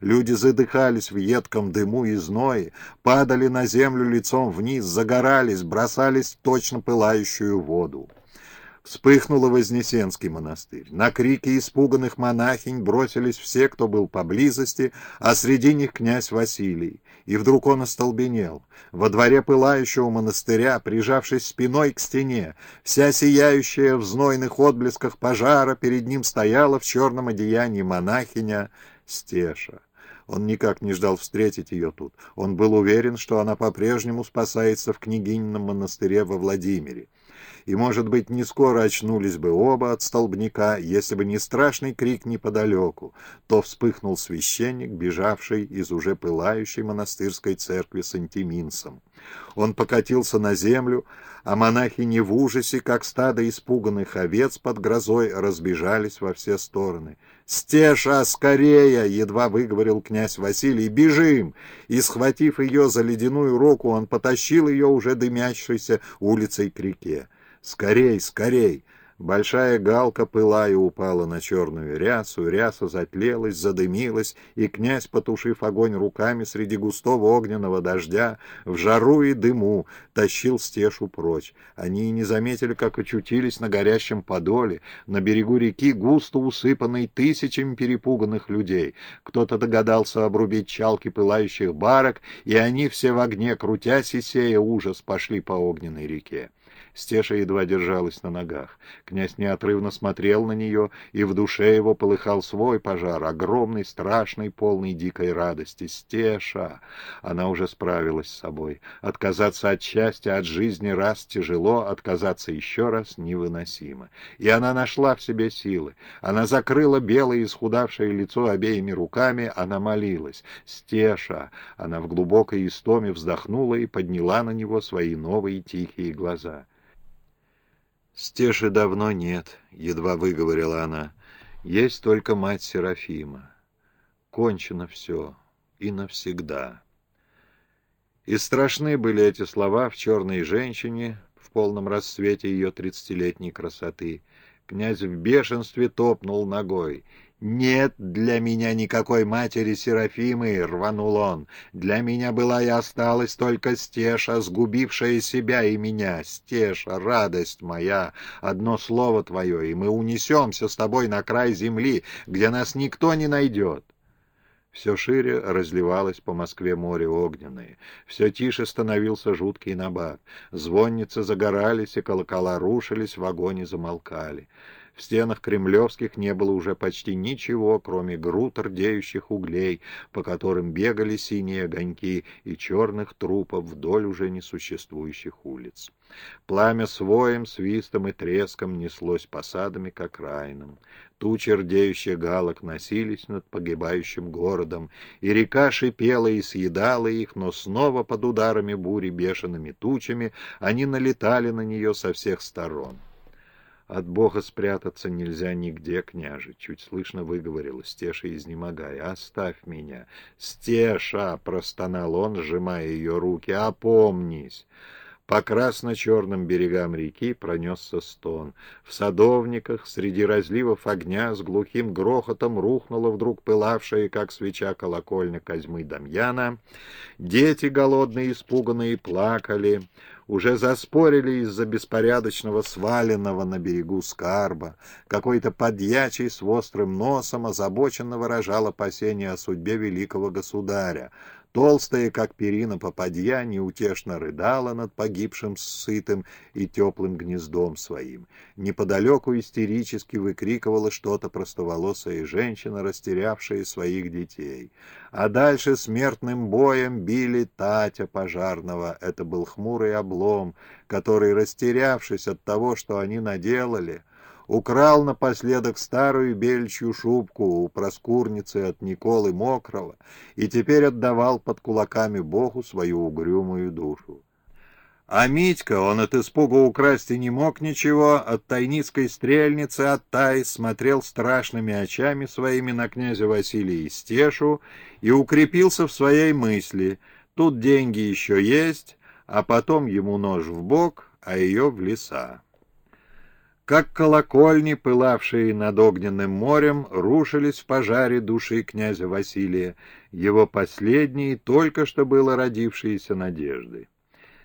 Люди задыхались в едком дыму и зное, падали на землю лицом вниз, загорались, бросались в точно пылающую воду. Вспыхнуло Вознесенский монастырь. На крики испуганных монахинь бросились все, кто был поблизости, а среди них князь Василий. И вдруг он остолбенел. Во дворе пылающего монастыря, прижавшись спиной к стене, вся сияющая в знойных отблесках пожара, перед ним стояла в черном одеянии монахиня Стеша. Он никак не ждал встретить ее тут. Он был уверен, что она по-прежнему спасается в княгинином монастыре во Владимире и, может быть, не скоро очнулись бы оба от столбняка, если бы не страшный крик неподалеку, то вспыхнул священник, бежавший из уже пылающей монастырской церкви с антиминсом. Он покатился на землю, а монахи не в ужасе, как стадо испуганных овец под грозой, разбежались во все стороны. «Стеша, скорее!» — едва выговорил князь Василий. «Бежим!» И, схватив ее за ледяную руку, он потащил ее уже дымящейся улицей к реке. «Скорей, скорей!» Большая галка, пылая, упала на черную рясу, ряса затлелась, задымилась, и князь, потушив огонь руками среди густого огненного дождя, в жару и дыму, тащил стешу прочь. Они не заметили, как очутились на горящем подоле, на берегу реки, густо усыпанной тысячами перепуганных людей. Кто-то догадался обрубить чалки пылающих барок, и они все в огне, крутясь и сея ужас, пошли по огненной реке. Стеша едва держалась на ногах. Князь неотрывно смотрел на нее, и в душе его полыхал свой пожар, огромный, страшный, полный дикой радости. Стеша! Она уже справилась с собой. Отказаться от счастья, от жизни раз тяжело, отказаться еще раз невыносимо. И она нашла в себе силы. Она закрыла белое исхудавшее лицо обеими руками, она молилась. «Стеша!» Она в глубокой истоме вздохнула и подняла на него свои новые тихие глаза. «Стеши давно нет», — едва выговорила она. «Есть только мать Серафима. Кончено все и навсегда». И страшны были эти слова в черной женщине в полном расцвете ее тридцатилетней красоты. Князь в бешенстве топнул ногой. «Нет для меня никакой матери Серафимы!» — рванул он. «Для меня была и осталась только Стеша, сгубившая себя и меня. Стеша, радость моя! Одно слово твое, и мы унесемся с тобой на край земли, где нас никто не найдет!» Все шире разливалось по Москве море огненное. Все тише становился жуткий набат. Звонницы загорались, и колокола рушились, в огоне замолкали. В стенах кремлевских не было уже почти ничего, кроме груд рдеющих углей, по которым бегали синие огоньки и черных трупов вдоль уже несуществующих улиц. Пламя своим, свистом и треском неслось посадами к окраинам. Тучи рдеющих галок носились над погибающим городом, и река шипела и съедала их, но снова под ударами бури бешеными тучами они налетали на нее со всех сторон. От Бога спрятаться нельзя нигде, княже, — чуть слышно выговорила Стеша, изнемогая. Оставь меня. Стеша, — простонал он, сжимая ее руки, — опомнись. По красно-черным берегам реки пронесся стон. В садовниках среди разливов огня с глухим грохотом рухнула вдруг пылавшая, как свеча колокольня Козьмы Дамьяна. Дети голодные, испуганные, плакали. Уже заспорили из-за беспорядочного сваленного на берегу скарба. Какой-то подьячий с острым носом озабоченно выражал опасения о судьбе великого государя. Толстая, как перина попадья, неутешно рыдала над погибшим сытым и теплым гнездом своим. Неподалеку истерически выкрикивала что-то простоволосая женщина, растерявшая своих детей. А дальше смертным боем били Татя пожарного. Это был хмурый облом, который, растерявшись от того, что они наделали, украл напоследок старую бельчью шубку у проскурницы от Николы Мокрого и теперь отдавал под кулаками Богу свою угрюмую душу. А Митька, он от испуга украсть и не мог ничего, от тайницкой стрельницы от Тай смотрел страшными очами своими на князя Василия и Стешу и укрепился в своей мысли. Тут деньги еще есть, а потом ему нож в бок, а ее в леса. Как колокольни, пылавшие над огненным морем, рушились в пожаре души князя Василия, его последней, только что было родившиеся надежды.